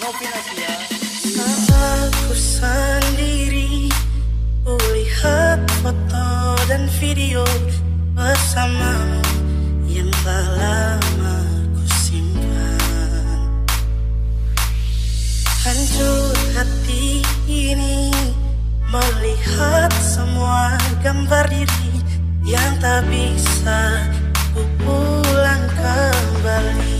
Ngopi Nasia. Aku sendiri Kulihat foto dan video Bersamamu Yang tak lama ku simpan Hancur hati ini Melihat semua gambar diri Yang tak bisa ku pulang kembali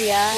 Yeah.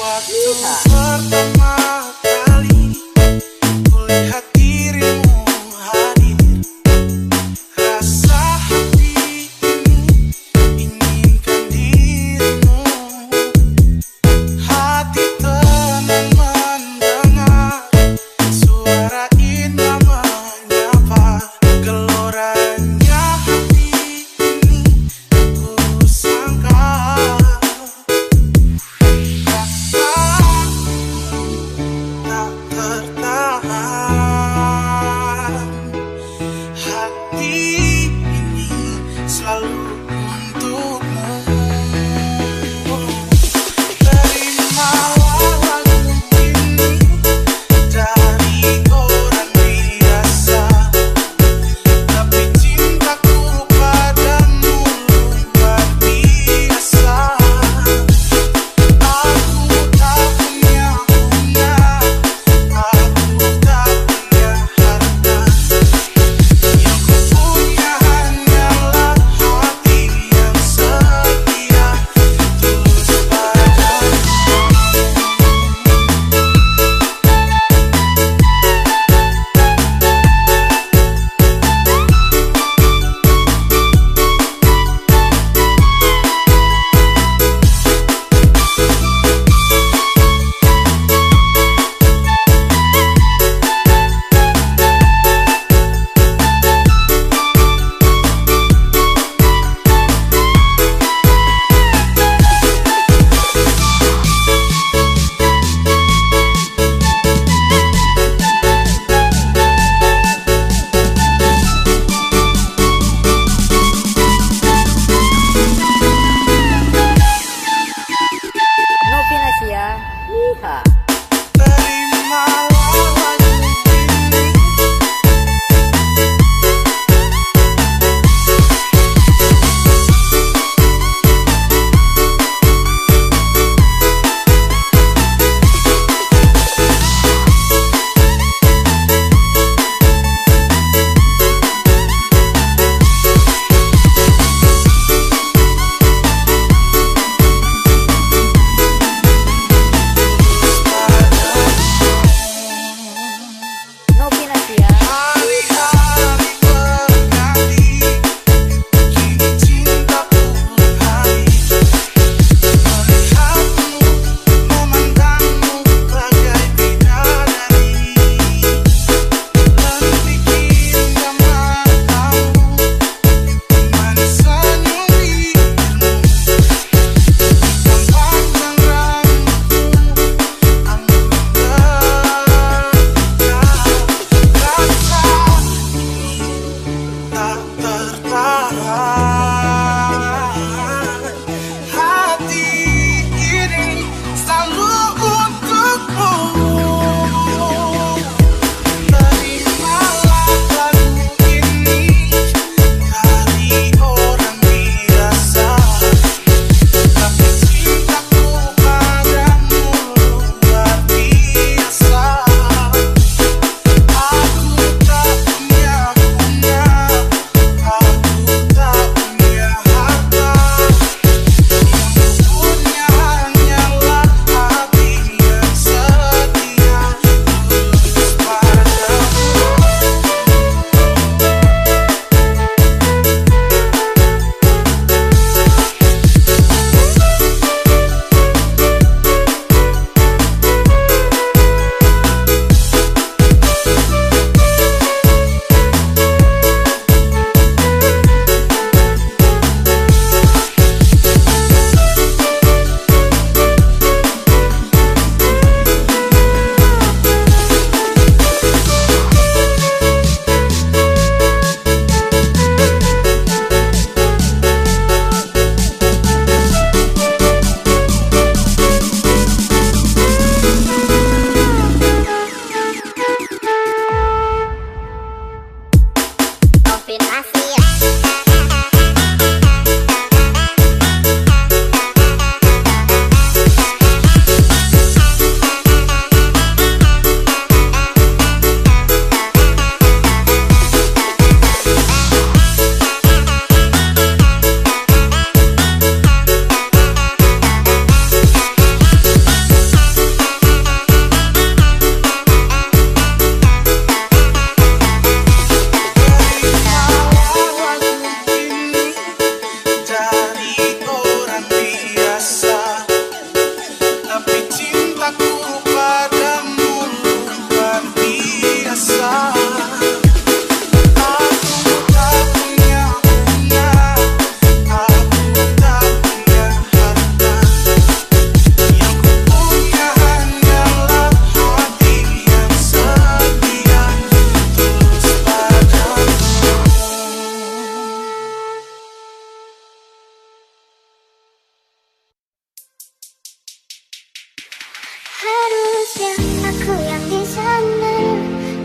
harusnya aku yang di sana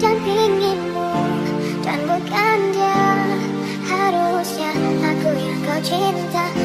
dan pinginmu dan bukan dia harusnya aku yang kau cinta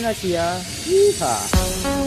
Pilipinas, yeah. Yeehaw!